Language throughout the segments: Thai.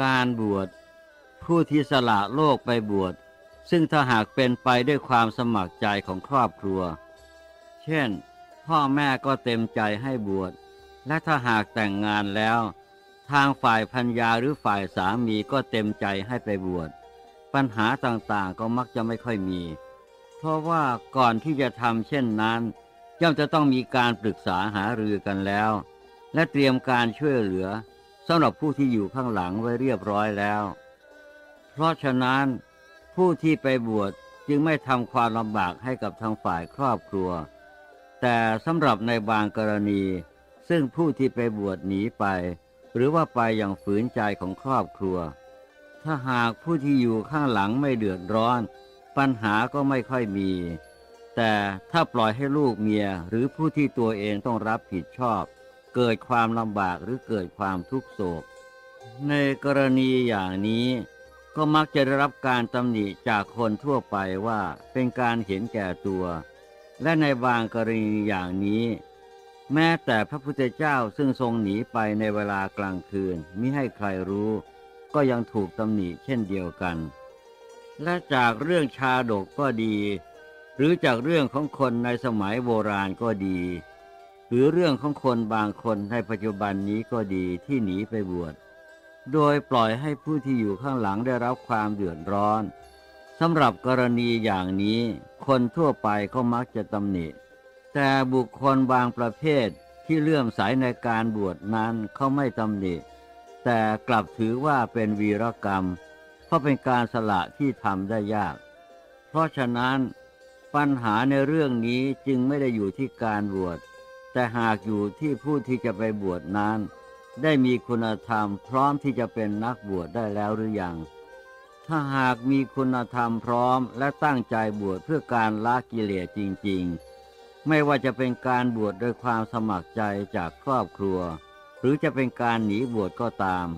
การบวช ผู้ที่สละโลกไปบวช ซึ่งถ้าหากเป็นไปด้วยความสมัครใจของครอบครัว เช่น พ่อแม่ก็เต็มใจให้บวช และถ้าหากแต่งงานแล้ว ทางฝ่ายพัญญาหรือฝ่ายสามีก็เต็มใจให้ไปบวช ปัญหาต่างๆก็มักจะไม่ค่อยมี เพราะว่าก่อนที่จะทำเช่นนั้นย่อมจะต้องมีการปรึกษาหารือกันแล้ว และเตรียมการช่วยเหลือ สำหรับผู้ที่อยู่ข้างหลังไว้เรียบร้อยแล้ว เพราะฉะนั้นผู้ที่ไปบวชจึงไม่ทำความลำบากให้กับทางฝ่ายครอบครัว แต่สำหรับในบางกรณี ซึ่งผู้ที่ไปบวชหนีไป หรือว่าไปอย่างฝืนใจของครอบครัว ถ้าหากผู้ที่อยู่ข้างหลังไม่เดือดร้อน ปัญหาก็ไม่ค่อยมี แต่ถ้าปล่อยให้ลูกเมียหรือผู้ที่ตัวเองต้องรับผิดชอบ เกิดความลำบากหรือเกิดความทุกโศก ในกรณีอย่างนี้ก็มักจะได้รับการตำหนิจากคนทั่วไปว่าเป็นการเห็นแก่ตัว และในบางกรณีอย่างนี้ แม้แต่พระพุทธเจ้าซึ่งทรงหนีไปในเวลากลางคืนมิให้ใครรู้ ก็ยังถูกตำหนิเช่นเดียวกัน และจากเรื่องชาดกก็ดี หรือจากเรื่องของคนในสมัยโบราณก็ดี รือเรื่องของคนบางคนในปัจจุบันนี้ก็ดีที่หนีไปบวช โดยปล่อยให้ผู้ที่อยู่ข้างหลังได้รับความเดือดร้อนสำหรับกรณีอย่างนี้ คนทั่วไปก็มักจะตำหนิ แต่บุคคลบางประเภทที่เลื่อมใสในการบวชนั้นเขาไม่ตำหนิ แต่กลับถือว่าเป็นวีรกรรม เพราะเป็นการสละที่ทำได้ยาก เพราะฉะนั้นปัญหาในเรื่องนี้จึงไม่ได้อยู่ที่การบวช แต่หากอยู่ที่ผู้ที่จะไปบวชนั้น ได้มีคุณธรรมพร้อมที่จะเป็นนักบวชได้แล้วหรือยัง ถ้าหากมีคุณธรรมพร้อมและตั้งใจบวชเพื่อการละกิเลสจริง ๆ ไม่ว่าจะเป็นการบวชโดยความสมัครใจจากครอบครัว หรือจะเป็นการหนีบวชก็ตาม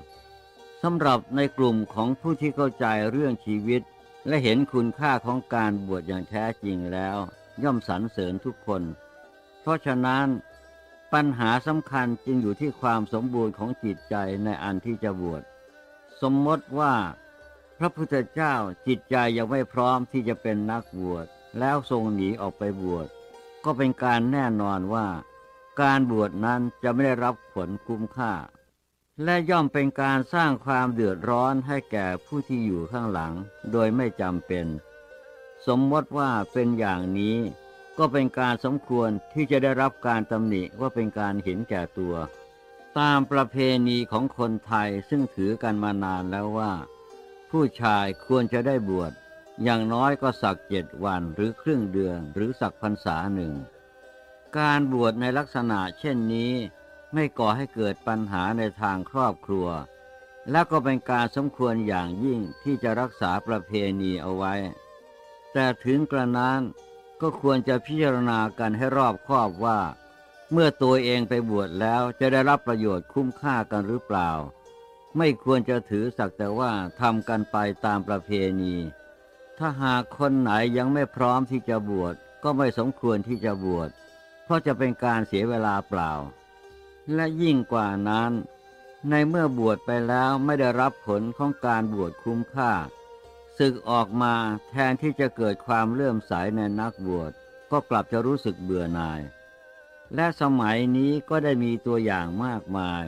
สำหรับในกลุ่มของผู้ที่เข้าใจเรื่องชีวิต และเห็นคุณค่าของการบวชอย่างแท้จริงแล้ว ย่อมสรรเสริญทุกคน เพราะฉะนั้น ปัญหาสำคัญจึงอยู่ที่ความสมบูรณ์ของจิตใจในอันที่จะบวช สมมติว่า พระพุทธเจ้าจิตใจยังไม่พร้อมที่จะเป็นนักบวช แล้วทรงหนีออกไปบวช ก็เป็นการแน่นอนว่า การบวชนั้นจะไม่ได้รับผลคุ้มค่า และย่อมเป็นการสร้างความเดือดร้อนให้แก่ผู้ที่อยู่ข้างหลัง โดยไม่จำเป็น สมมติว่าเป็นอย่างนี้ ก็เป็นการสมควรที่จะได้รับการตำหนิว่าเป็นการเห็นแก่ตัว ตามประเพณีของคนไทยซึ่งถือกันมานานแล้วว่า ผู้ชายควรจะได้บวชอย่างน้อยก็สักเจ็ดวันหรือครึ่งเดือนหรือสักพรรษาหนึ่ง การบวชในลักษณะเช่นนี้ ไม่ก่อให้เกิดปัญหาในทางครอบครัว และก็เป็นการสมควรอย่างยิ่งที่จะรักษาประเพณีเอาไว้ แต่ถึงกระนั้น ก็ควรจะพิจารณากันให้รอบคอบว่า เมื่อตัวเองไปบวชแล้วจะได้รับประโยชน์คุ้มค่ากันหรือเปล่า ไม่ควรจะถือสักแต่ว่าทำกันไปตามประเพณี ถ้าหากคนไหนยังไม่พร้อมที่จะบวชก็ไม่สมควรที่จะบวชเพราะจะเป็นการเสียเวลาเปล่า และยิ่งกว่านั้น ในเมื่อบวชไปแล้วไม่ได้รับผลของการบวชคุ้มค่า ศึกออกมาแทนที่จะเกิดความเลื่อมใสในนักบวชก็กลับจะรู้สึกเบื่อหน่าย และสมัยนี้ก็ได้มีตัวอย่างมากมาย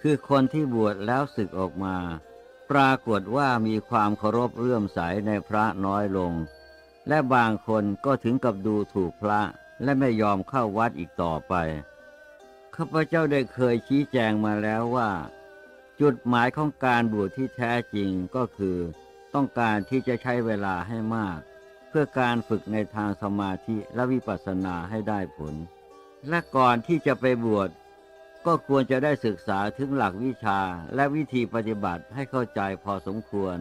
คือคนที่บวชแล้วศึกออกมา ปรากฏว่ามีความเคารพเลื่อมใสในพระน้อยลง และบางคนก็ถึงกับดูถูกพระและไม่ยอมเข้าวัดอีกต่อไป ข้าพเจ้าได้เคยชี้แจงมาแล้วว่า จุดหมายของการบวชที่แท้จริงก็คือ ต้องการที่จะใช้เวลาให้มาก เพื่อการฝึกในทางสมาธิและวิปัสสนาให้ได้ผล และก่อนที่จะไปบวชก็ควรจะได้ศึกษาถึงหลักวิชาและวิธีปฏิบัติให้เข้าใจพอสมควร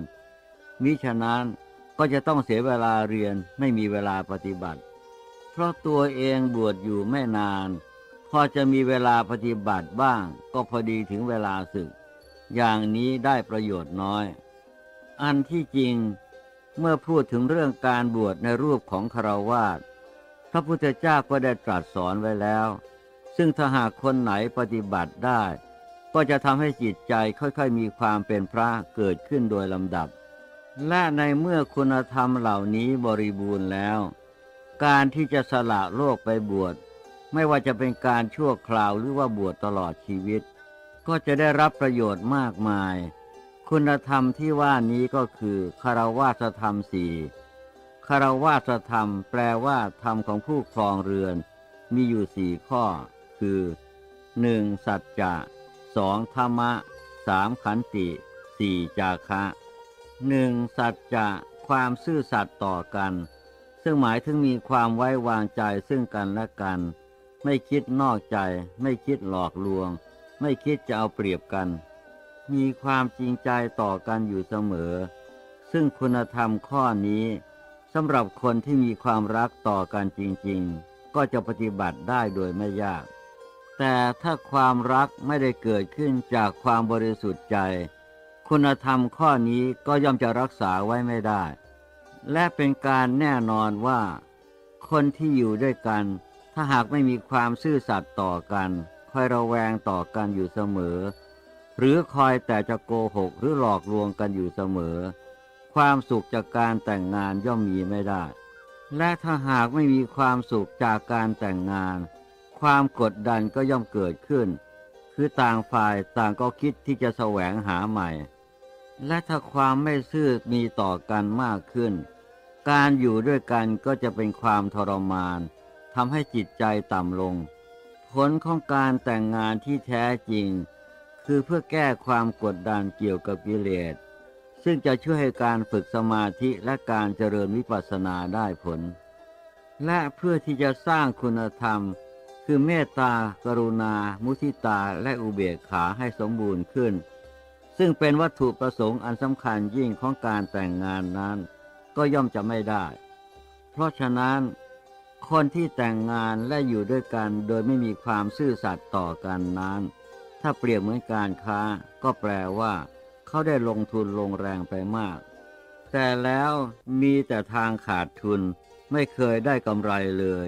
มิฉะนั้นก็จะต้องเสียเวลาเรียนไม่มีเวลาปฏิบัติ เพราะตัวเองบวชอยู่ไม่นาน พอจะมีเวลาปฏิบัติบ้าง ก็พอดีถึงเวลาศึก อย่างนี้ได้ประโยชน์น้อย อันที่จริง เมื่อพูดถึงเรื่องการบวชในรูปของคารวาสพระพุทธเจ้าก็ได้ตรัสสอนไว้แล้ว ซึ่งถ้าหากคนไหนปฏิบัติได้ ก็จะทำให้จิตใจค่อยๆมีความเป็นพระเกิดขึ้นโดยลำดับ และในเมื่อคุณธรรมเหล่านี้บริบูรณ์แล้ว การที่จะสละโลกไปบวช ไม่ว่าจะเป็นการชั่วคราวหรือว่าบวชตลอดชีวิต ก็จะได้รับประโยชน์มากมาย คุณธรรมที่ว่านี้ก็คือคารวาสธรรมสี่คารวาสธรรมแปลว่าธรรมของผู้ครองเรือน มีอยู่สี่ข้อ คือหนึ่งสัจจะสองธรรมะสามขันติสี่จาคะหนึ่งสัจจะความซื่อสัตย์ต่อกัน ซึ่งหมายถึงมีความไว้วางใจซึ่งกันและกัน ไม่คิดนอกใจ ไม่คิดหลอกลวง ไม่คิดจะเอาเปรียบกัน มีความจริงใจต่อกันอยู่เสมอ ซึ่งคุณธรรมข้อนี้สำหรับคนที่มีความรักต่อกันจริงๆ ก็จะปฏิบัติได้โดยไม่ยาก แต่ถ้าความรักไม่ได้เกิดขึ้นจากความบริสุทธิ์ใจ คุณธรรมข้อนี้ก็ย่อมจะรักษาไว้ไม่ได้ และเป็นการแน่นอนว่า คนที่อยู่ด้วยกัน ถ้าหากไม่มีความซื่อสัตย์ต่อกันคอยระแวงต่อกันอยู่เสมอ หรือคอยแต่จะโกหกหรือหลอกลวงกันอยู่เสมอ ความสุขจากการแต่งงานย่อมมีไม่ได้ และถ้าหากไม่มีความสุขจากการแต่งงาน ความกดดันก็ย่อมเกิดขึ้น คือต่างฝ่ายต่างก็คิดที่จะแสวงหาใหม่ และถ้าความไม่ซื่อมีต่อกันมากขึ้น การอยู่ด้วยกันก็จะเป็นความทรมานทำให้จิตใจต่ำลง ผลของการแต่งงานที่แท้จริง คือเพื่อแก้ความกดดันเกี่ยวกับกิเลสซึ่งจะช่วยให้การฝึกสมาธิและการเจริญวิปัสสนาได้ผล และเพื่อที่จะสร้างคุณธรรม คือเมตตา กรุณา มุทิตา และอุเบกขาให้สมบูรณ์ขึ้น ซึ่งเป็นวัตถุประสงค์อันสำคัญยิ่งของการแต่งงานนั้น ก็ย่อมจะไม่ได้ เพราะฉะนั้นคนที่แต่งงานและอยู่ด้วยกันโดยไม่มีความซื่อสัตย์ต่อกันนั้น ถ้าเปรียบเหมือนการค้า ก็แปลว่า เขาได้ลงทุนลงแรงไปมาก แต่แล้วมีแต่ทางขาดทุน ไม่เคยได้กำไรเลย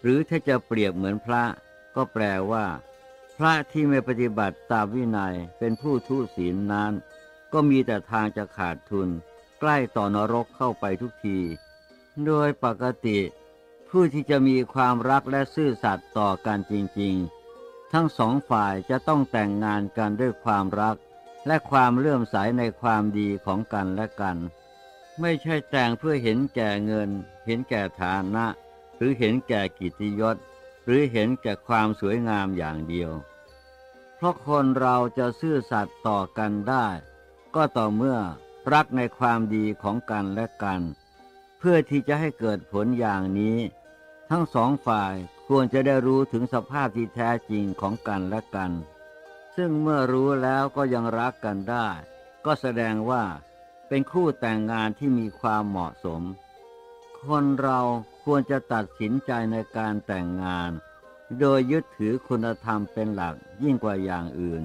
หรือถ้าจะเปรียบเหมือนพระ ก็แปลว่า พระที่ไม่ปฏิบัติตามวินัยเป็นผู้ทุศีลนั้น ก็มีแต่ทางจะขาดทุน ใกล้ต่อนรกเข้าไปทุกที โดยปกติ ผู้ที่จะมีความรักและซื่อสัตย์ต่อกันจริง ๆ ทั้งสองฝ่ายจะต้องแต่งงานกันด้วยความรัก และความเลื่อมใสในความดีของกันและกัน ไม่ใช่แต่งเพื่อเห็นแก่เงิน เห็นแก่ฐานะ หรือเห็นแก่กิติยศ หรือเห็นแก่ความสวยงามอย่างเดียว เพราะคนเราจะซื่อสัตย์ต่อกันได้ ก็ต่อเมื่อรักในความดีของกันและกัน เพื่อที่จะให้เกิดผลอย่างนี้ ทั้งสองฝ่ายควรจะได้รู้ถึงสภาพที่แท้จริงของกันและกัน ซึ่งเมื่อรู้แล้วก็ยังรักกันได้ ก็แสดงว่าเป็นคู่แต่งงานที่มีความเหมาะสม คนเราควรจะตัดสินใจในการแต่งงาน โดยยึดถือคุณธรรมเป็นหลักยิ่งกว่าอย่างอื่น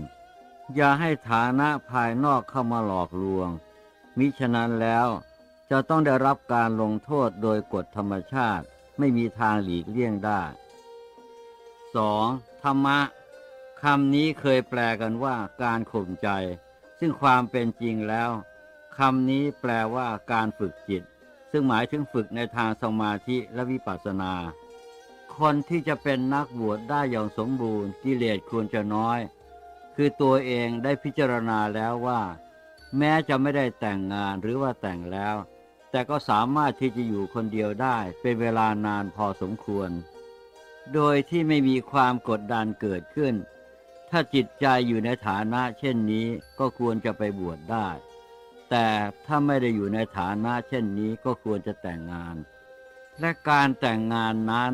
อย่าให้ฐานะภายนอกเข้ามาหลอกลวง มิฉะนั้นแล้วจะต้องได้รับการลงโทษโดยกฎธรรมชาติ ไม่มีทางหลีกเลี่ยงได้ 2. ธรรมะคำนี้เคยแปลกันว่าการข่มใจ ซึ่งความเป็นจริงแล้วคำนี้แปลว่าการฝึกจิต ซึ่งหมายถึงฝึกในทางสมาธิและวิปัสสนา คนที่จะเป็นนักบวชได้อย่างสมบูรณ์กิเลสควรจะน้อย คือตัวเองได้พิจารณาแล้วว่า แม้จะไม่ได้แต่งงานหรือว่าแต่งแล้ว แต่ก็สามารถที่จะอยู่คนเดียวได้เป็นเวลานานพอสมควร โดยที่ไม่มีความกดดันเกิดขึ้น ถ้าจิตใจอยู่ในฐานะเช่นนี้ก็ควรจะไปบวชได้ แต่ถ้าไม่ได้อยู่ในฐานะเช่นนี้ก็ควรจะแต่งงาน และการแต่งงานนั้น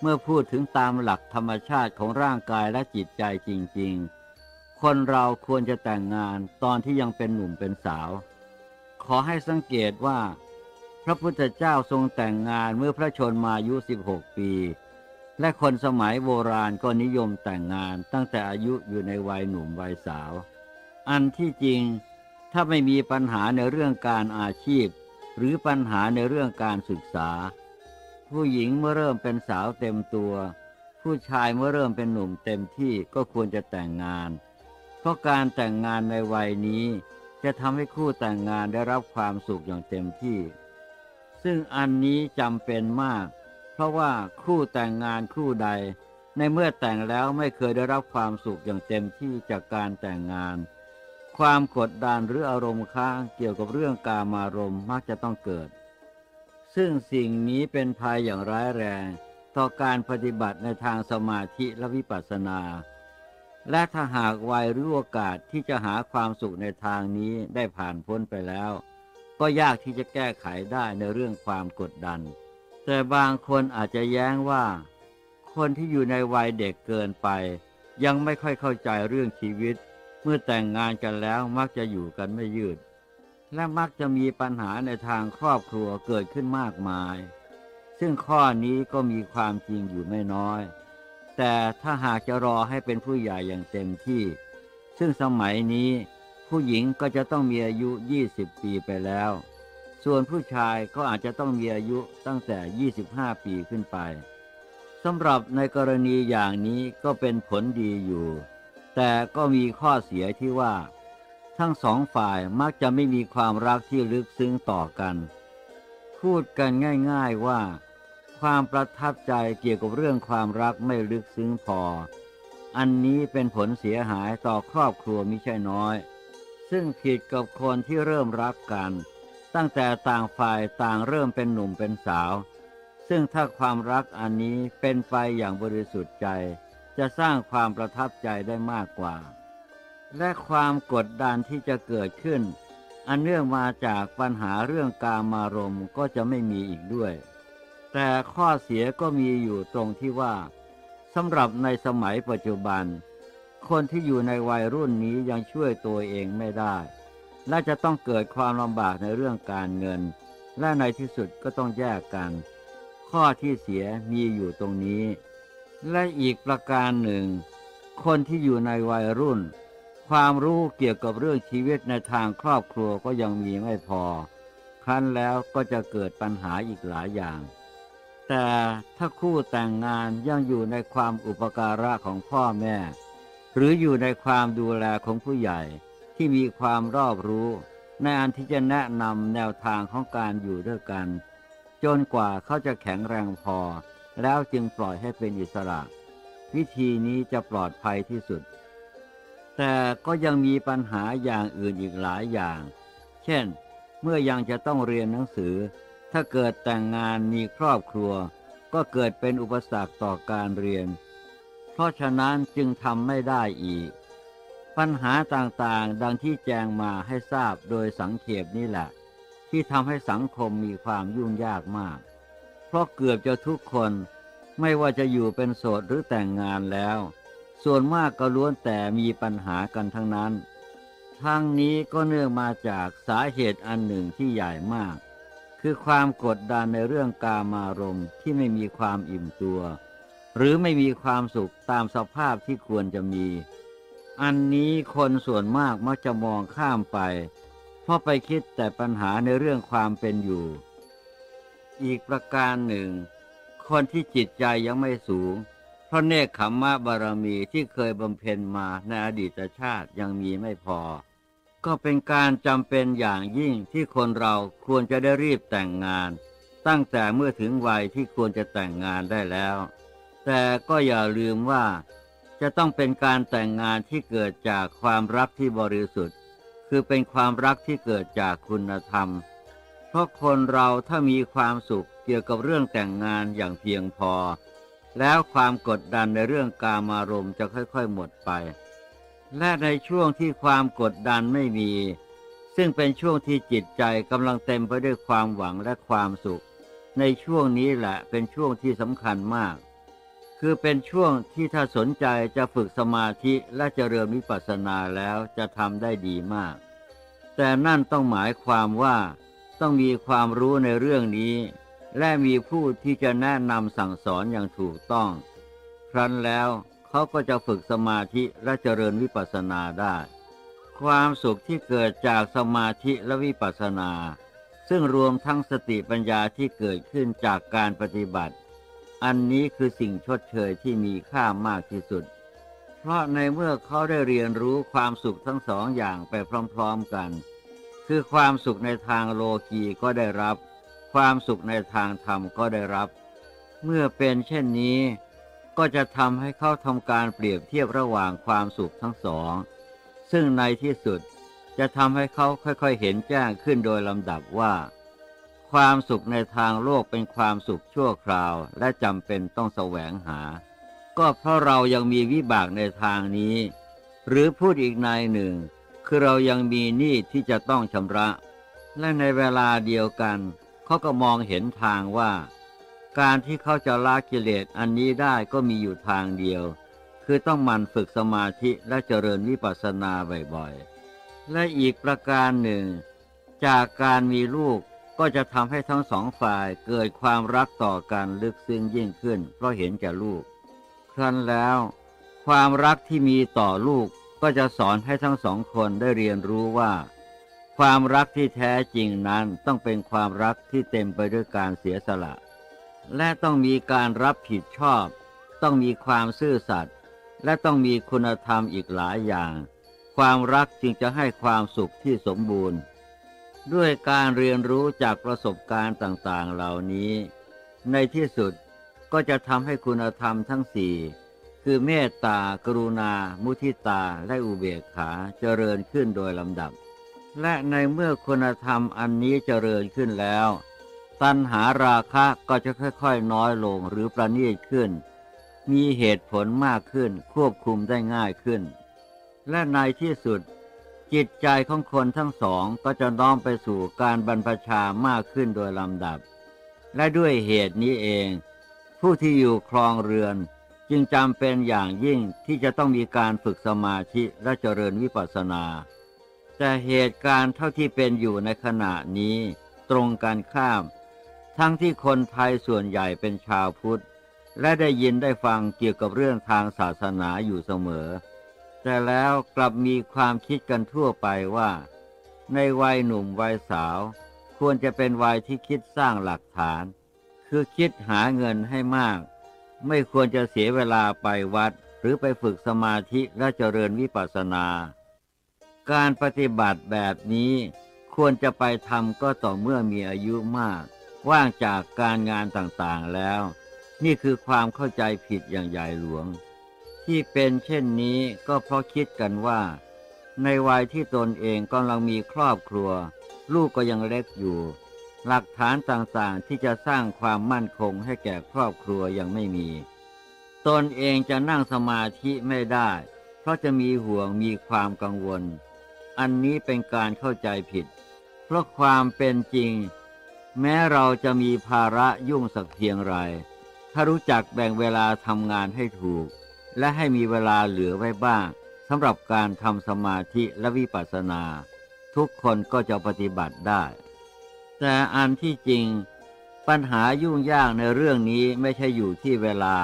เมื่อพูดถึงตามหลักธรรมชาติของร่างกายและจิตใจจริง ๆ คนเราควรจะแต่งงานตอนที่ยังเป็นหนุ่มเป็นสาว ขอให้สังเกตว่า พระพุทธเจ้าทรงแต่งงานเมื่อพระชนมายุ 16 ปี และคนสมัยโบราณก็นิยมแต่งงานตั้งแต่อายุอยู่ในวัยหนุ่มวัยสาว อันที่จริงถ้าไม่มีปัญหาในเรื่องการอาชีพ หรือปัญหาในเรื่องการศึกษา ผู้หญิงเมื่อเริ่มเป็นสาวเต็มตัว ผู้ชายเมื่อเริ่มเป็นหนุ่มเต็มที่ก็ควรจะแต่งงาน เพราะการแต่งงานในวัยนี้ จะทำให้คู่แต่งงานได้รับความสุขอย่างเต็มที่ ซึ่งอันนี้จำเป็นมาก เพราะว่าคู่แต่งงานคู่ใด ในเมื่อแต่งแล้วไม่เคยได้รับความสุขอย่างเต็มที่จากการแต่งงาน ความกดดันหรืออารมณ์ค้างเกี่ยวกับเรื่องกามารมณ์มักจะต้องเกิด ซึ่งสิ่งนี้เป็นภัยอย่างร้ายแรง ต่อการปฏิบัติในทางสมาธิและวิปัสสนา และถ้าหากวัยหรือโอกาสที่จะหาความสุขในทางนี้ได้ผ่านพ้นไปแล้ว ก็ยากที่จะแก้ไขได้ในเรื่องความกดดัน แต่บางคนอาจจะแย้งว่า คนที่อยู่ในวัยเด็กเกินไป ยังไม่ค่อยเข้าใจเรื่องชีวิต เมื่อแต่งงานกันแล้วมักจะอยู่กันไม่ยืด และมักจะมีปัญหาในทางครอบครัวเกิดขึ้นมากมาย ซึ่งข้อนี้ก็มีความจริงอยู่ไม่น้อย แต่ถ้าหากจะรอให้เป็นผู้ใหญ่อย่างเต็มที่ ซึ่งสมัยนี้ ผู้หญิงก็จะต้องมีอายุ 20 ปีไปแล้ว ส่วนผู้ชายก็อาจจะต้องมีอายุตั้งแต่ 25 ปีขึ้นไปสำหรับในกรณีอย่างนี้ก็เป็นผลดีอยู่ แต่ก็มีข้อเสียที่ว่า ทั้งสองฝ่ายมักจะไม่มีความรักที่ลึกซึ้งต่อกัน พูดกันง่าย ๆว่า ความประทับใจเกี่ยวกับเรื่องความรักไม่ลึกซึ้งพอ อันนี้เป็นผลเสียหายต่อครอบครัวมิใช่น้อย ซึ่งผิดกับคนที่เริ่มรักกัน ตั้งแต่ต่างฝ่ายต่างเริ่มเป็นหนุ่มเป็นสาว ซึ่งถ้าความรักอันนี้เป็นไปอย่างบริสุทธิ์ใจ จะสร้างความประทับใจได้มากกว่า และความกดดันที่จะเกิดขึ้น อันเนื่องมาจากปัญหาเรื่องกามารมณ์ก็จะไม่มีอีกด้วย แต่ข้อเสียก็มีอยู่ตรงที่ว่าสำหรับในสมัยปัจจุบัน คนที่อยู่ในวัยรุ่นนี้ยังช่วยตัวเองไม่ได้ และจะต้องเกิดความลำบากในเรื่องการเงิน และในที่สุดก็ต้องแยกกัน ข้อที่เสียมีอยู่ตรงนี้ และอีกประการหนึ่ง คนที่อยู่ในวัยรุ่น ความรู้เกี่ยวกับเรื่องชีวิตในทางครอบครัวก็ยังมีไม่พอ ครั้นแล้วก็จะเกิดปัญหาอีกหลายอย่างแต่ถ้าคู่แต่งงานยังอยู่ในความอุปการะของพ่อแม่ หรืออยู่ในความดูแลของผู้ใหญ่ที่มีความรอบรู้ ในอันที่จะแนะนำแนวทางของการอยู่ด้วยกัน จนกว่าเขาจะแข็งแรงพอ แล้วจึงปล่อยให้เป็นอิสระ วิธีนี้จะปลอดภัยที่สุด แต่ก็ยังมีปัญหาอย่างอื่นอีกหลายอย่าง เช่น เมื่อยังจะต้องเรียนหนังสือ ถ้าเกิดแต่งงานมีครอบครัว ก็เกิดเป็นอุปสรรคต่อการเรียน เพราะฉะนั้นจึงทำไม่ได้อีก ปัญหาต่างๆ ดังที่แจงมาให้ทราบโดยสังเขปนี่แหละ ที่ทำให้สังคมมีความยุ่งยากมาก เพราะเกือบจะทุกคนไม่ว่าจะอยู่เป็นโสดหรือแต่งงานแล้ว ส่วนมากก็ล้วนแต่มีปัญหากันทั้งนั้น ทั้งนี้ก็เนื่องมาจากสาเหตุอันหนึ่งที่ใหญ่มาก คือความกดดันในเรื่องกามารมณ์ที่ไม่มีความอิ่มตัว หรือไม่มีความสุขตามสภาพที่ควรจะมี อันนี้คนส่วนมากมักจะมองข้ามไป เพราะไปคิดแต่ปัญหาในเรื่องความเป็นอยู่ อีกประการหนึ่ง คนที่จิตใจยังไม่สูง เพราะเนคขมมะบารมีที่เคยบำเพ็ญมาในอดีตชาติยังมีไม่พอ ก็เป็นการจำเป็นอย่างยิ่งที่คนเราควรจะได้รีบแต่งงาน ตั้งแต่เมื่อถึงวัยที่ควรจะแต่งงานได้แล้ว แต่ก็อย่าลืมว่า จะต้องเป็นการแต่งงานที่เกิดจากความรักที่บริสุทธิ์ คือเป็นความรักที่เกิดจากคุณธรรม เพราะคนเราถ้ามีความสุขเกี่ยวกับเรื่องแต่งงานอย่างเพียงพอ แล้วความกดดันในเรื่องกามารมณ์จะค่อยๆหมดไป และในช่วงที่ความกดดันไม่มี ซึ่งเป็นช่วงที่จิตใจกำลังเต็มไปด้วยความหวังและความสุข ในช่วงนี้แหละเป็นช่วงที่สำคัญมาก คือเป็นช่วงที่ถ้าสนใจจะฝึกสมาธิและเจริญวิปัสสนาแล้วจะทำได้ดีมาก แต่นั่นต้องหมายความว่าต้องมีความรู้ในเรื่องนี้ และมีผู้ที่จะแนะนำสั่งสอนอย่างถูกต้อง ครั้นแล้วเขาก็จะฝึกสมาธิและเจริญวิปัสสนาได้ ความสุขที่เกิดจากสมาธิและวิปัสสนา ซึ่งรวมทั้งสติปัญญาที่เกิดขึ้นจากการปฏิบัติ อันนี้คือสิ่งชดเชยที่มีค่ามากที่สุด เพราะในเมื่อเขาได้เรียนรู้ความสุขทั้งสองอย่างไปพร้อมๆกัน คือความสุขในทางโลกีก็ได้รับ ความสุขในทางธรรมก็ได้รับ เมื่อเป็นเช่นนี้ ก็จะทำให้เขาทำการเปรียบเทียบระหว่างความสุขทั้งสอง ซึ่งในที่สุดจะทำให้เขาค่อยๆเห็นแจ้งขึ้นโดยลำดับว่า ความสุขในทางโลกเป็นความสุขชั่วคราวและจำเป็นต้องแสวงหา ก็เพราะเรายังมีวิบากในทางนี้ หรือพูดอีกนายหนึ่ง คือเรายังมีหนี้ที่จะต้องชำระ และในเวลาเดียวกันเขาก็มองเห็นทางว่า การที่เขาจะละกิเลสอันนี้ได้ก็มีอยู่ทางเดียว คือต้องมันฝึกสมาธิและเจริญวิปัสสนาบ่อยๆ และอีกประการหนึ่ง จากการมีลูก ก็จะทำให้ทั้งสองฝ่ายเกิดความรักต่อกันลึกซึ้งยิ่งขึ้น เพราะเห็นแก่ลูก ครั้นแล้ว ความรักที่มีต่อลูกก็จะสอนให้ทั้งสองคนได้เรียนรู้ว่า ความรักที่แท้จริงนั้นต้องเป็นความรักที่เต็มไปด้วยการเสียสละ และต้องมีการรับผิดชอบ ต้องมีความซื่อสัตย์และต้องมีคุณธรรมอีกหลายอย่าง ความรักจึงจะให้ความสุขที่สมบูรณ์ ด้วยการเรียนรู้จากประสบการณ์ต่างๆเหล่านี้ ในที่สุดก็จะทำให้คุณธรรมทั้งสี่คือเมตตา กรุณา มุทิตา และอุเบกขาเจริญขึ้นโดยลำดับ และในเมื่อคุณธรรมอันนี้เจริญขึ้นแล้ว ตัณหาราคะก็จะค่อยๆ น้อยลงหรือประณีตขึ้น มีเหตุผลมากขึ้นควบคุมได้ง่ายขึ้น และในที่สุด จิตใจของคนทั้งสองก็จะน้อมไปสู่การบรรพชามากขึ้นโดยลำดับ และด้วยเหตุนี้เอง ผู้ที่อยู่ครองเรือนจึงจำเป็นอย่างยิ่งที่จะต้องมีการฝึกสมาธิและเจริญวิปัสสนา แต่เหตุการณ์เท่าที่เป็นอยู่ในขณะนี้ตรงกันข้าม ทั้งที่คนไทยส่วนใหญ่เป็นชาวพุทธ และได้ยินได้ฟังเกี่ยวกับเรื่องทางศาสนาอยู่เสมอ แต่แล้วกลับมีความคิดกันทั่วไปว่า ในวัยหนุ่มวัยสาว ควรจะเป็นวัยที่คิดสร้างหลักฐาน คือคิดหาเงินให้มาก ไม่ควรจะเสียเวลาไปวัด หรือไปฝึกสมาธิและเจริญวิปัสสนา การปฏิบัติแบบนี้ควรจะไปทำก็ต่อเมื่อมีอายุมาก ว่างจากการงานต่างๆแล้ว นี่คือความเข้าใจผิดอย่างใหญ่หลวง ที่เป็นเช่นนี้ก็เพราะคิดกันว่า ในวัยที่ตนเองกำลังมีครอบครัว ลูกก็ยังเล็กอยู่ หลักฐานต่างๆที่จะสร้างความมั่นคงให้แก่ครอบครัวยังไม่มี ตนเองจะนั่งสมาธิไม่ได้ เพราะจะมีห่วงมีความกังวล อันนี้เป็นการเข้าใจผิด เพราะความเป็นจริง แม้เราจะมีภาระยุ่งสักเพียงไรถ้ารู้จักแบ่งเวลาทำงานให้ถูก และให้มีเวลาเหลือไว้บ้างสำหรับการทำสมาธิและวิปัสสนา ทุกคนก็จะปฏิบัติได้ แต่อันที่จริง ปัญหายุ่งยากในเรื่องนี้ไม่ใช่อยู่ที่เวลา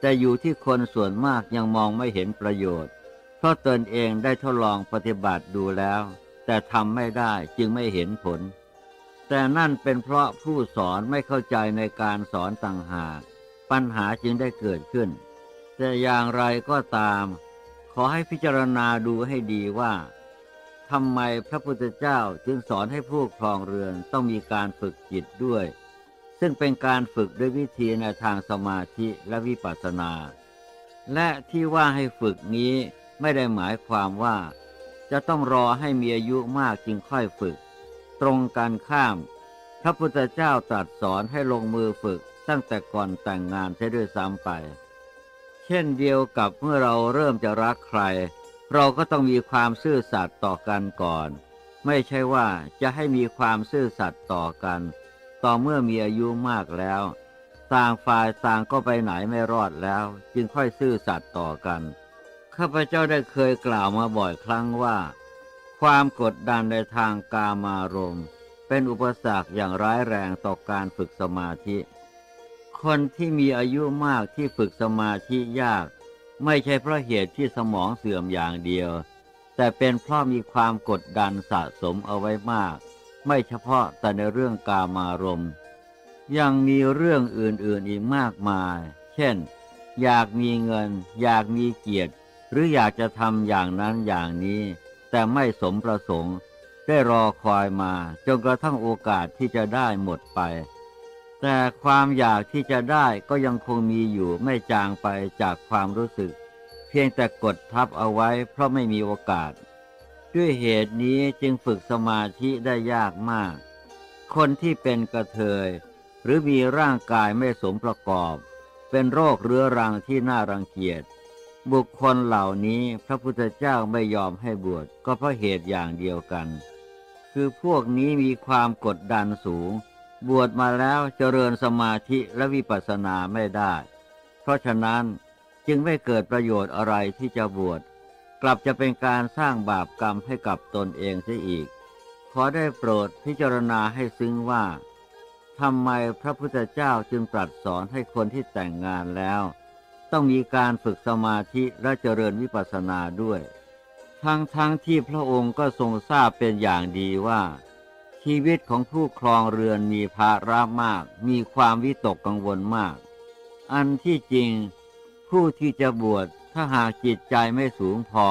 แต่อยู่ที่คนส่วนมากยังมองไม่เห็นประโยชน์ เพราะตนเองได้ทดลองปฏิบัติดูแล้ว แต่ทำไม่ได้จึงไม่เห็นผล แต่นั่นเป็นเพราะผู้สอนไม่เข้าใจในการสอนต่างหาก ปัญหาจึงได้เกิดขึ้น แต่อย่างไรก็ตาม ขอให้พิจารณาดูให้ดีว่าทำไมพระพุทธเจ้าจึงสอนให้ผู้ครองเรือนต้องมีการฝึกจิตด้วย ซึ่งเป็นการฝึกด้วยวิธีในทางสมาธิและวิปัสสนา และที่ว่าให้ฝึกนี้ไม่ได้หมายความว่า จะต้องรอให้มีอายุมากจึงค่อยฝึก ตรงกันข้าม พระพุทธเจ้าตรัสสอนให้ลงมือฝึกตั้งแต่ก่อนแต่งงานใช้ด้วยซ้ำไป เช่นเดียวกับเมื่อเราเริ่มจะรักใคร เราก็ต้องมีความซื่อสัตย์ต่อกันก่อน ไม่ใช่ว่าจะให้มีความซื่อสัตย์ต่อกัน ต่อเมื่อมีอายุมากแล้ว ต่างฝ่ายต่างก็ไปไหนไม่รอดแล้ว จึงค่อยซื่อสัตย์ต่อกัน ข้าพเจ้าได้เคยกล่าวมาบ่อยครั้งว่า ความกดดันในทางกามารมณ์เป็นอุปสรรคอย่างร้ายแรงต่อการฝึกสมาธิ คนที่มีอายุมากที่ฝึกสมาธิยาก ไม่ใช่เพราะเหตุที่สมองเสื่อมอย่างเดียว แต่เป็นเพราะมีความกดดันสะสมเอาไว้มาก ไม่เฉพาะแต่ในเรื่องกามารมณ์ยังมีเรื่องอื่นๆอีกมากมาย เช่น อยากมีเงิน อยากมีเกียรติ หรืออยากจะทำอย่างนั้นอย่างนี้ แต่ไม่สมประสงค์ ได้รอคอยมาจนกระทั่งโอกาสที่จะได้หมดไป แต่ความอยากที่จะได้ก็ยังคงมีอยู่ไม่จางไปจากความรู้สึก เพียงแต่กดทับเอาไว้เพราะไม่มีโอกาส ด้วยเหตุนี้จึงฝึกสมาธิได้ยากมาก คนที่เป็นกระเทย หรือมีร่างกายไม่สมประกอบ เป็นโรคเรื้อรังที่น่ารังเกียจ บุคคลเหล่านี้พระพุทธเจ้าไม่ยอมให้บวชก็เพราะเหตุอย่างเดียวกัน คือพวกนี้มีความกดดันสูง บวชมาแล้วเจริญสมาธิและวิปัสสนาไม่ได้ เพราะฉะนั้นจึงไม่เกิดประโยชน์อะไรที่จะบวช กลับจะเป็นการสร้างบาปกรรมให้กับตนเองเสียอีก ขอได้โปรดพิจารณาให้ซึ้งว่าทำไมพระพุทธเจ้าจึงตรัสสอนให้คนที่แต่งงานแล้ว ต้องมีการฝึกสมาธิและเจริญวิปัสสนาด้วย ทั้งทั้งที่พระองค์ก็ทรงทราบเป็นอย่างดีว่า ชีวิตของผู้ครองเรือนมีภาระมาก มีความวิตกกังวลมาก อันที่จริง ผู้ที่จะบวชถ้าหากจิตใจไม่สูงพอ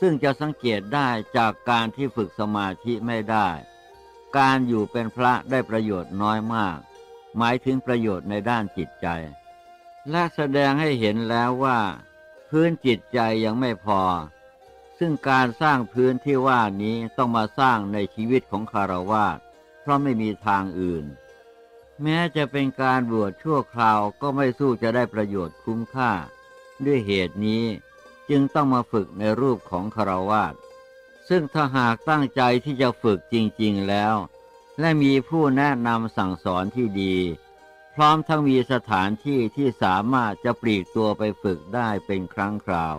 ซึ่งจะสังเกตได้จากการที่ฝึกสมาธิไม่ได้ การอยู่เป็นพระได้ประโยชน์น้อยมาก หมายถึงประโยชน์ในด้านจิตใจ และแสดงให้เห็นแล้วว่า พื้นจิตใจยังไม่พอ ซึ่งการสร้างพื้นที่ว่านี้ต้องมาสร้างในชีวิตของคารวะเพราะไม่มีทางอื่น แม้จะเป็นการบวชชั่วคราวก็ไม่สู้จะได้ประโยชน์คุ้มค่า ด้วยเหตุนี้จึงต้องมาฝึกในรูปของคารวะซึ่งถ้าหากตั้งใจที่จะฝึกจริง ๆแล้ว และมีผู้แนะนำสั่งสอนที่ดี พร้อมทั้งมีสถานที่ที่สามารถจะปลีกตัวไปฝึกได้เป็นครั้งคราว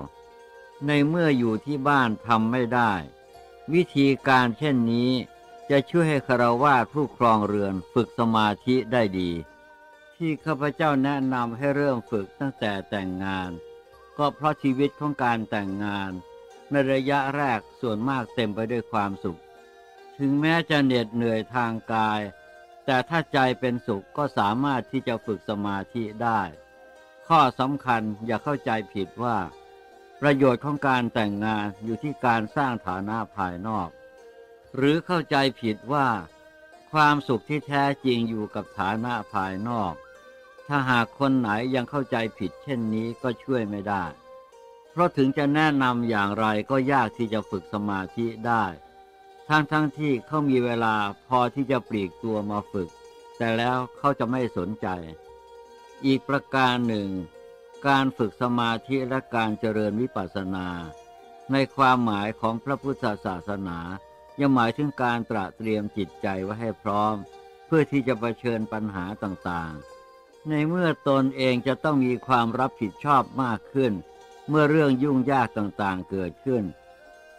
ในเมื่ออยู่ที่บ้านทำไม่ได้ วิธีการเช่นนี้ จะช่วยให้คารวาสผู้ครองเรือนฝึกสมาธิได้ดี ที่ข้าพเจ้าแนะนำให้เริ่มฝึกตั้งแต่แต่งงาน ก็เพราะชีวิตของการแต่งงาน ในระยะแรกส่วนมากเต็มไปด้วยความสุข ถึงแม้จะเหน็ดเหนื่อยทางกาย แต่ถ้าใจเป็นสุขก็สามารถที่จะฝึกสมาธิได้ ข้อสำคัญอย่าเข้าใจผิดว่า ประโยชน์ของการแต่งงานอยู่ที่การสร้างฐานะภายนอก หรือเข้าใจผิดว่า ความสุขที่แท้จริงอยู่กับฐานะภายนอก ถ้าหากคนไหนยังเข้าใจผิดเช่นนี้ก็ช่วยไม่ได้ เพราะถึงจะแนะนำอย่างไรก็ยากที่จะฝึกสมาธิได้ ทั้งทั้งที่เขามีเวลาพอที่จะปลีกตัวมาฝึก แต่แล้วเขาจะไม่สนใจ อีกประการหนึ่ง การฝึกสมาธิและการเจริญวิปัสสนา ในความหมายของพระพุทธศาสนา ยังหมายถึงการตระเตรียมจิตใจไว้ให้พร้อม เพื่อที่จะะเผชิญปัญหาต่างๆ ในเมื่อตนเองจะต้องมีความรับผิดชอบมากขึ้น เมื่อเรื่องยุ่งยากต่างๆเกิดขึ้น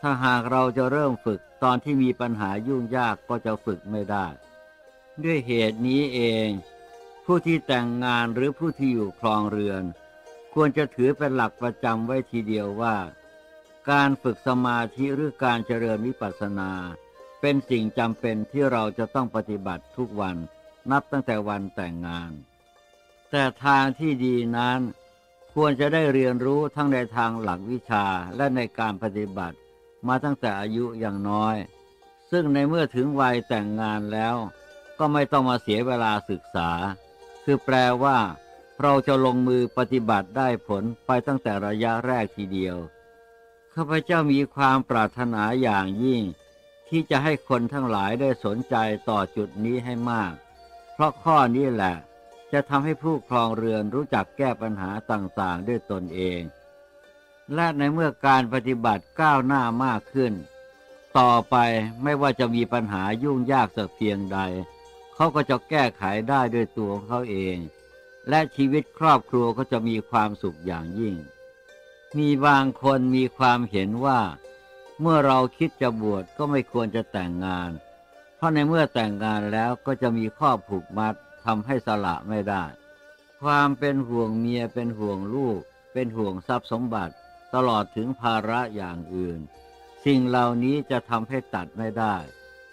ถ้าหากเราจะเริ่มฝึกตอนที่มีปัญหายุ่งยากก็จะฝึกไม่ได้ ด้วยเหตุนี้เอง ผู้ที่แต่งงานหรือผู้ที่อยู่ครองเรือน ควรจะถือเป็นหลักประจำไว้ทีเดียวว่า การฝึกสมาธิหรือการเจริญวิปัสสนา เป็นสิ่งจำเป็นที่เราจะต้องปฏิบัติทุกวันนับตั้งแต่วันแต่งงาน แต่ทางที่ดีนั้นควรจะได้เรียนรู้ทั้งในทางหลักวิชาและในการปฏิบัติมาตั้งแต่อายุอย่างน้อย ซึ่งในเมื่อถึงวัยแต่งงานแล้ว ก็ไม่ต้องมาเสียเวลาศึกษา คือแปลว่า เราจะลงมือปฏิบัติได้ผลไปตั้งแต่ระยะแรกทีเดียว ข้าพเจ้ามีความปรารถนาอย่างยิ่ง ที่จะให้คนทั้งหลายได้สนใจต่อจุดนี้ให้มาก เพราะข้อนี้แหละ จะทำให้ผู้ครองเรือนรู้จักแก้ปัญหาต่างๆ ด้วยตนเอง และในเมื่อการปฏิบัติก้าวหน้ามากขึ้น ต่อไปไม่ว่าจะมีปัญหายุ่งยากสักเพียงใด เขาก็จะแก้ไขได้ด้วยตัวของเขาเอง และชีวิตครอบครัวก็จะมีความสุขอย่างยิ่ง มีบางคนมีความเห็นว่า เมื่อเราคิดจะบวชก็ไม่ควรจะแต่งงาน เพราะในเมื่อแต่งงานแล้วก็จะมีข้อผูกมัดทำให้สละไม่ได้ ความเป็นห่วงเมียเป็นห่วงลูก เป็นห่วงทรัพย์สมบัติ ตลอดถึงภาระอย่างอื่น สิ่งเหล่านี้จะทำให้ตัดไม่ได้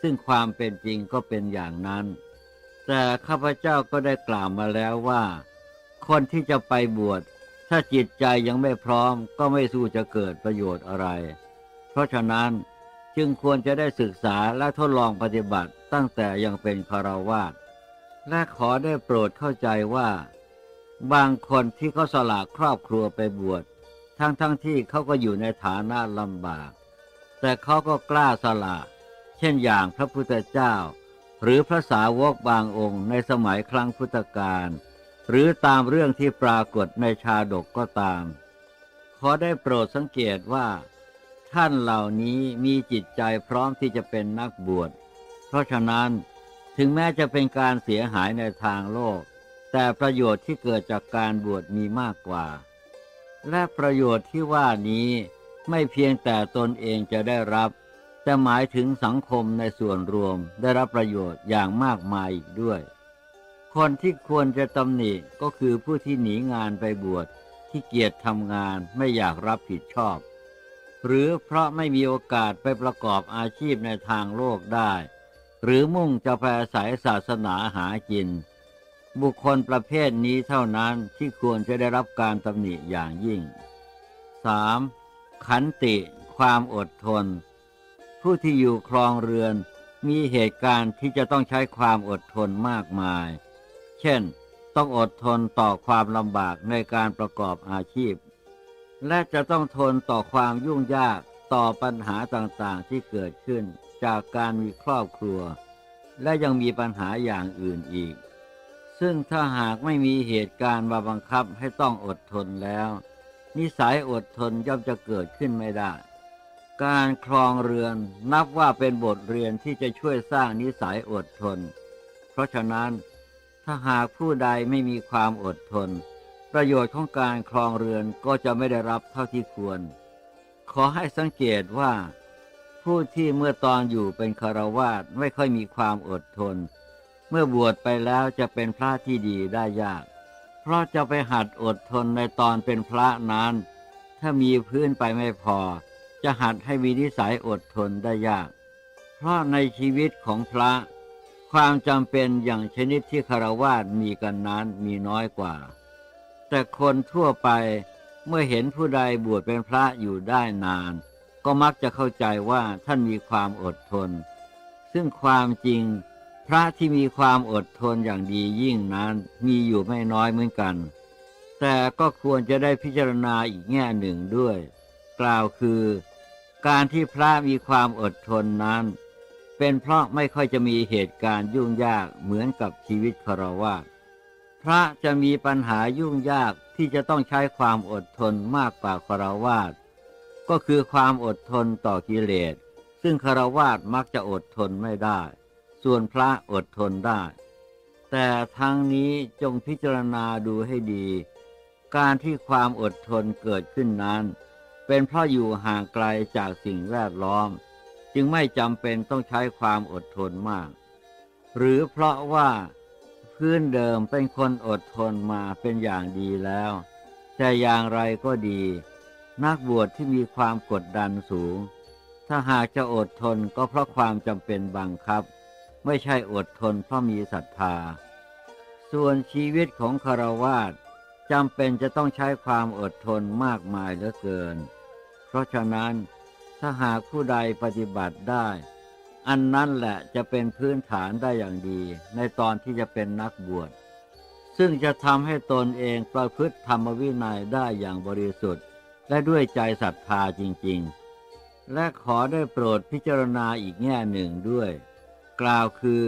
ซึ่งความเป็นจริงก็เป็นอย่างนั้น แต่ข้าพเจ้าก็ได้กล่าวมาแล้วว่า คนที่จะไปบวช ถ้าจิตใจยังไม่พร้อมก็ไม่สู้จะเกิดประโยชน์อะไร เพราะฉะนั้นจึงควรจะได้ศึกษาและทดลองปฏิบัติตั้งแต่ยังเป็นคารวาสและขอได้โปรดเข้าใจว่า บางคนที่เขาสละครอบครัวไปบวช ทั้งทั้งที่เขาก็อยู่ในฐานะลำบาก แต่เขาก็กล้าสละ เช่นอย่างพระพุทธเจ้า หรือพระสาวกบางองค์ในสมัยครั้งพุทธกาลหรือตามเรื่องที่ปรากฏในชาดกก็ตาม ขอได้โปรดสังเกตว่า ท่านเหล่านี้มีจิตใจพร้อมที่จะเป็นนักบวช เพราะฉะนั้นถึงแม้จะเป็นการเสียหายในทางโลก แต่ประโยชน์ที่เกิดจากการบวชมีมากกว่า และประโยชน์ที่ว่านี้ไม่เพียงแต่ตนเองจะได้รับ แต่หมายถึงสังคมในส่วนรวมได้รับประโยชน์อย่างมากมายอีกด้วย คนที่ควรจะตำหนิก็คือผู้ที่หนีงานไปบวชที่เกียจทำงานไม่อยากรับผิดชอบ หรือเพราะไม่มีโอกาสไปประกอบอาชีพในทางโลกได้ หรือมุ่งจะไปอาศัยศาสนาหากิน บุคคลประเภทนี้เท่านั้นที่ควรจะได้รับการตำหนิอย่างยิ่ง 3. ขันติ ความอดทน ผู้ที่อยู่ครองเรือนมีเหตุการณ์ที่จะต้องใช้ความอดทนมากมาย เช่น ต้องอดทนต่อความลำบากในการประกอบอาชีพ และจะต้องทนต่อความยุ่งยากต่อปัญหาต่างๆที่เกิดขึ้นจากการมีครอบครัว และยังมีปัญหาอย่างอื่นอีก ซึ่งถ้าหากไม่มีเหตุการณ์มาบังคับให้ต้องอดทนแล้ว นิสัยอดทนย่อมจะเกิดขึ้นไม่ได้ การครองเรือนนับว่าเป็นบทเรียนที่จะช่วยสร้างนิสัยอดทน เพราะฉะนั้นถ้าหากผู้ใดไม่มีความอดทน ประโยชน์ของการครองเรือนก็จะไม่ได้รับเท่าที่ควร ขอให้สังเกตว่า ผู้ที่เมื่อตอนอยู่เป็นคารวาสไม่ค่อยมีความอดทน เมื่อบวชไปแล้วจะเป็นพระที่ดีได้ยาก เพราะจะไปหัดอดทนในตอนเป็นพระนั้น ถ้ามีพื้นไปไม่พอ จะหัดให้มีนิสัยอดทนได้ยาก เพราะในชีวิตของพระ ความจำเป็นอย่างชนิดที่คารวาสมีกันนั้นมีน้อยกว่า แต่คนทั่วไปเมื่อเห็นผู้ใดบวชเป็นพระอยู่ได้นาน ก็มักจะเข้าใจว่าท่านมีความอดทน ซึ่งความจริง พระที่มีความอดทนอย่างดียิ่งนั้นมีอยู่ไม่น้อยเหมือนกัน แต่ก็ควรจะได้พิจารณาอีกแง่หนึ่งด้วย กล่าวคือ การที่พระมีความอดทนนั้น เป็นเพราะไม่ค่อยจะมีเหตุการณ์ยุ่งยากเหมือนกับชีวิตคารวะพระจะมีปัญหายุ่งยากที่จะต้องใช้ความอดทนมากกว่าคารวาสก็คือความอดทนต่อกิเลส ซึ่งคารวาสมักจะอดทนไม่ได้ ส่วนพระอดทนได้ แต่ทั้งนี้จงพิจารณาดูให้ดี การที่ความอดทนเกิดขึ้นนั้น เป็นเพราะอยู่ห่างไกลจากสิ่งแวดล้อม จึงไม่จำเป็นต้องใช้ความอดทนมาก หรือเพราะว่าพื้นเดิมเป็นคนอดทนมาเป็นอย่างดีแล้ว แต่อย่างไรก็ดี นักบวชที่มีความกดดันสูง ถ้าหากจะอดทนก็เพราะความจำเป็นบังคับ ไม่ใช่อดทนเพราะมีศรัทธา ส่วนชีวิตของคารวาสจำเป็นจะต้องใช้ความอดทนมากมายเหลือเกิน เพราะฉะนั้นถ้าหากผู้ใดปฏิบัติได้ อันนั้นแหละจะเป็นพื้นฐานได้อย่างดี ในตอนที่จะเป็นนักบวช ซึ่งจะทำให้ตนเองประพฤติธรรมวินัยได้อย่างบริสุทธิ์ และด้วยใจศรัทธาจริง ๆ และขอได้โปรดพิจารณาอีกแง่หนึ่งด้วย กล่าวคือ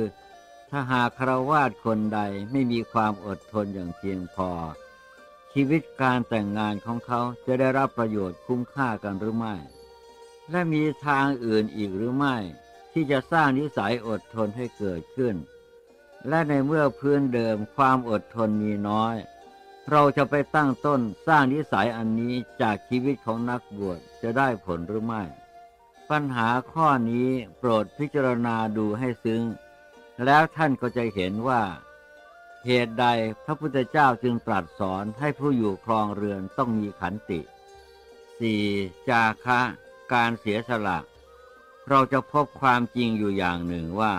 ถ้าหากคาวาสคนใดไม่มีความอดทนอย่างเพียงพอ ชีวิตการแต่งงานของเขาจะได้รับประโยชน์คุ้มค่ากันหรือไม่ และมีทางอื่นอีกหรือไม่ ที่จะสร้างนิสัยอดทนให้เกิดขึ้น และในเมื่อพื้นเดิมความอดทนมีน้อย เราจะไปตั้งต้นสร้างนิสัยอันนี้จากชีวิตของนักบวชจะได้ผลหรือไม่ ปัญหาข้อนี้โปรดพิจารณาดูให้ซึ้ง แล้วท่านก็จะเห็นว่า เหตุใดพระพุทธเจ้าจึงตรัสสอนให้ผู้อยู่ครองเรือนต้องมีขันติ 4. จาคะการเสียสละ เราจะพบความจริงอยู่อย่างหนึ่งว่า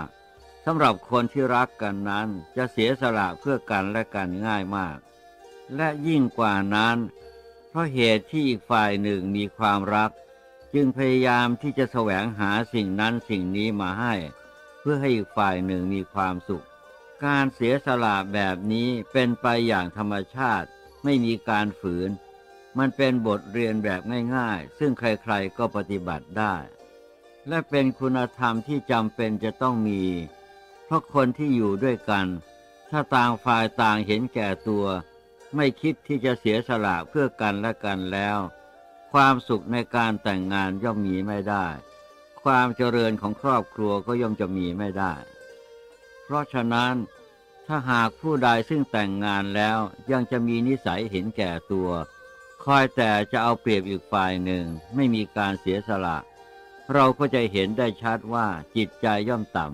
สำหรับคนที่รักกันนั้นจะเสียสละเพื่อกันและกันง่ายมาก และยิ่งกว่านั้น เพราะเหตุที่อีกฝ่ายหนึ่งมีความรัก จึงพยายามที่จะแสวงหาสิ่งนั้นสิ่งนี้มาให้ เพื่อให้อีกฝ่ายหนึ่งมีความสุข การเสียสละแบบนี้เป็นไปอย่างธรรมชาติ ไม่มีการฝืน มันเป็นบทเรียนแบบง่ายๆ ซึ่งใครๆก็ปฏิบัติได้ และเป็นคุณธรรมที่จำเป็นจะต้องมี เพราะคนที่อยู่ด้วยกัน ถ้าต่างฝ่ายต่างเห็นแก่ตัว ไม่คิดที่จะเสียสละเพื่อกันและกันแล้ว ความสุขในการแต่งงานย่อมมีไม่ได้ ความเจริญของครอบครัวก็ย่อมจะมีไม่ได้ เพราะฉะนั้นถ้าหากผู้ใดซึ่งแต่งงานแล้วยังจะมีนิสัยเห็นแก่ตัว คอยแต่จะเอาเปรียบอีกฝ่ายหนึ่งไม่มีการเสียสละ เราก็จะเห็นได้ชัดว่าจิตใจย่อมต่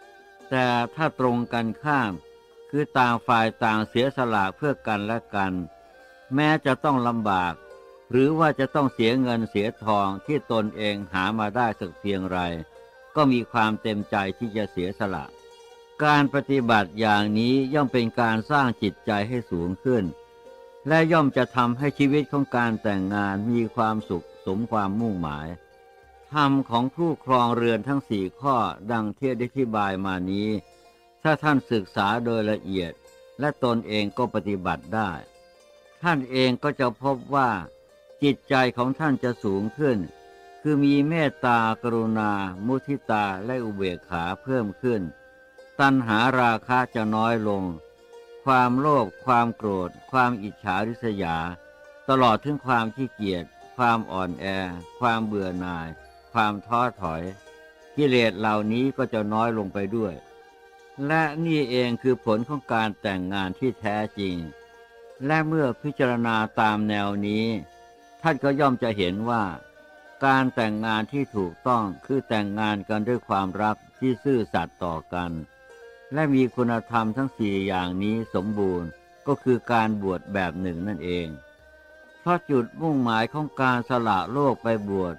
ำแต่ถ้าตรงกันข้าม คือต่างฝ่ายต่างเสียสละเพื่อกันและกัน แม้จะต้องลำบาก หรือว่าจะต้องเสียเงินเสียทองที่ตนเองหามาได้สักเพียงไร ก็มีความเต็มใจที่จะเสียสละ การปฏิบัติอย่างนี้ย่อมเป็นการสร้างจิตใจให้สูงขึ้น และย่อมจะทำให้ชีวิตของการแต่งงานมีความสุขสมความมุ่งหมาย ธรรมของผู้ครองเรือนทั้งสี่ข้อดังเทียได้ที่บายมานี้ ถ้าท่านศึกษาโดยละเอียด และตนเองก็ปฏิบัติได้ ท่านเองก็จะพบว่า จิตใจของท่านจะสูงขึ้น คือมีเมตตากรุณา มุทิตาและอุเบกขาเพิ่มขึ้น ตัณหาราคะจะน้อยลง ความโลภความโกรธ ความอิจฉาริษยา ตลอดถึงความขี้เกียจ ความอ่อนแอ ความเบื่อหน่าย ความท้อถอย กิเลสเหล่านี้ก็จะน้อยลงไปด้วย และนี่เองคือผลของการแต่งงานที่แท้จริง และเมื่อพิจารณาตามแนวนี้ ท่านก็ย่อมจะเห็นว่า การแต่งงานที่ถูกต้องคือแต่งงานกันด้วยความรักที่ซื่อสัตย์ต่อกัน และมีคุณธรรมทั้งสี่อย่างนี้สมบูรณ์ก็คือการบวชแบบหนึ่งนั่นเอง เพราะจุดมุ่งหมายของการสละโลกไปบวช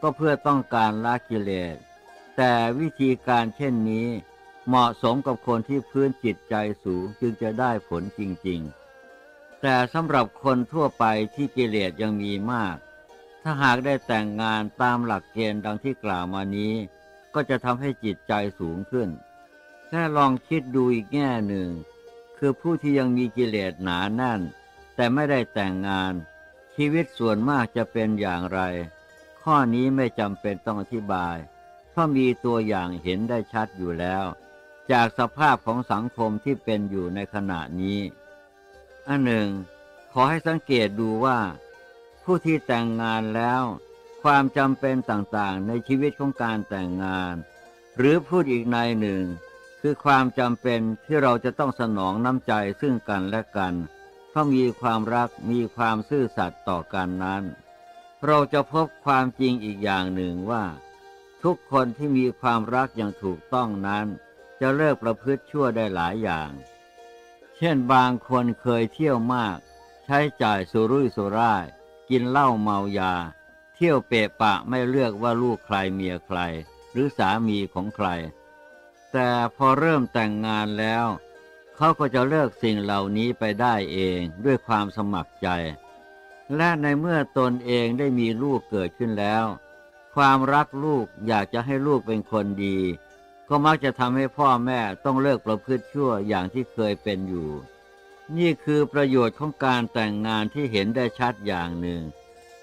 ก็เพื่อต้องการละกิเลส แต่วิธีการเช่นนี้เหมาะสมกับคนที่พื้นจิตใจสูงจึงจะได้ผลจริง ๆ แต่สำหรับคนทั่วไปที่กิเลสยังมีมาก ถ้าหากได้แต่งงานตามหลักเกณฑ์ดังที่กล่าวมานี้ ก็จะทำให้จิตใจสูงขึ้น แค่ลองคิดดูอีกแง่หนึ่ง คือผู้ที่ยังมีกิเลสหนาแน่น แต่ไม่ได้แต่งงาน ชีวิตส่วนมากจะเป็นอย่างไร ข้อนี้ไม่จำเป็นต้องอธิบาย เพราะมีตัวอย่างเห็นได้ชัดอยู่แล้ว จากสภาพของสังคมที่เป็นอยู่ในขณะนี้อันหนึ่ง ขอให้สังเกตดูว่า ผู้ที่แต่งงานแล้ว ความจำเป็นต่างๆ ในชีวิตของการแต่งงาน หรือพูดอีกในหนึ่ง คือความจำเป็นที่เราจะต้องสนองน้ำใจซึ่งกันและกัน เพราะมีความรักมีความซื่อสัตย์ต่อกันนั้น เราจะพบความจริงอีกอย่างหนึ่งว่า ทุกคนที่มีความรักอย่างถูกต้องนั้น จะเลิกประพฤติชั่วได้หลายอย่าง เช่นบางคนเคยเที่ยวมาก ใช้จ่ายสุรุ่ยสุร่าย กินเหล้าเมายา เที่ยวเปะปะไม่เลือกว่าลูกใครเมียใคร หรือสามีของใคร แต่พอเริ่มแต่งงานแล้ว เขาก็จะเลิกสิ่งเหล่านี้ไปได้เองด้วยความสมัครใจ และในเมื่อตนเองได้มีลูกเกิดขึ้นแล้ว ความรักลูกอยากจะให้ลูกเป็นคนดี ก็มักจะทำให้พ่อแม่ต้องเลิกประพฤติชั่วอย่างที่เคยเป็นอยู่ นี่คือประโยชน์ของการแต่งงานที่เห็นได้ชัดอย่างหนึ่ง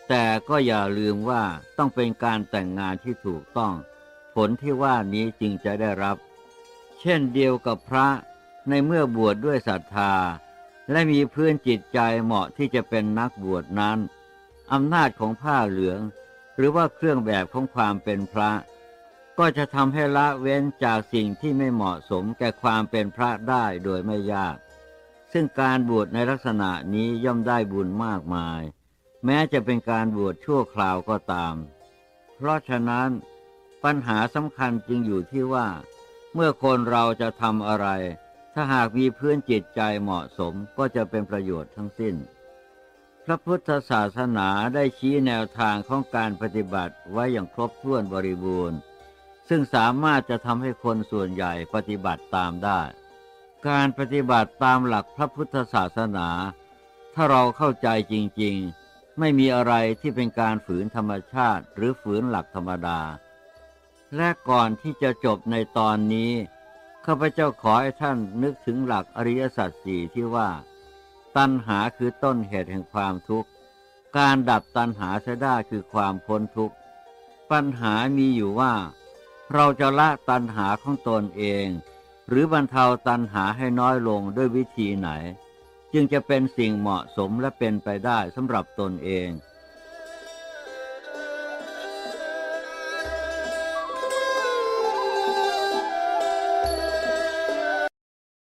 แต่ก็อย่าลืมว่าต้องเป็นการแต่งงานที่ถูกต้อง ผลที่ว่านี้จึงจะได้รับ เช่นเดียวกับพระในเมื่อบวชดด้วยศรัทธา และมีพื้นจิตใจเหมาะที่จะเป็นนักบวชนั้นอำนาจของผ้าเหลือง หรือว่าเครื่องแบบของความเป็นพระ ก็จะทำให้ละเว้นจากสิ่งที่ไม่เหมาะสมแก่ความเป็นพระได้โดยไม่ยาก ซึ่งการบวชในลักษณะนี้ย่อมได้บุญมากมาย แม้จะเป็นการบวชชั่วคราวก็ตาม เพราะฉะนั้นปัญหาสำคัญจึงอยู่ที่ว่า เมื่อคนเราจะทำอะไร ถ้าหากมีพื้นจิตใจเหมาะสมก็จะเป็นประโยชน์ทั้งสิ้น พระพุทธศาสนาได้ชี้แนวทางของการปฏิบัติไว้อย่างครบถ้วนบริบูรณ์ ซึ่งสามารถจะทำให้คนส่วนใหญ่ปฏิบัติตามได้ การปฏิบัติตามหลักพระพุทธศาสนา ถ้าเราเข้าใจจริง ๆ ไม่มีอะไรที่เป็นการฝืนธรรมชาติหรือฝืนหลักธรรมดา และก่อนที่จะจบในตอนนี้ข้าพเจ้าขอให้ท่านนึกถึงหลักอริยสัจสี่ที่ว่า ตัณหาคือต้นเหตุแห่งความทุกข์ การดับตัณหาเสียได้คือความพ้นทุกข์ ปัญหามีอยู่ว่า เราจะละตัณหาของตนเอง หรือบรรเทาตัณหาให้น้อยลงด้วยวิธีไหน จึงจะเป็นสิ่งเหมาะสมและเป็นไปได้สำหรับตนเอง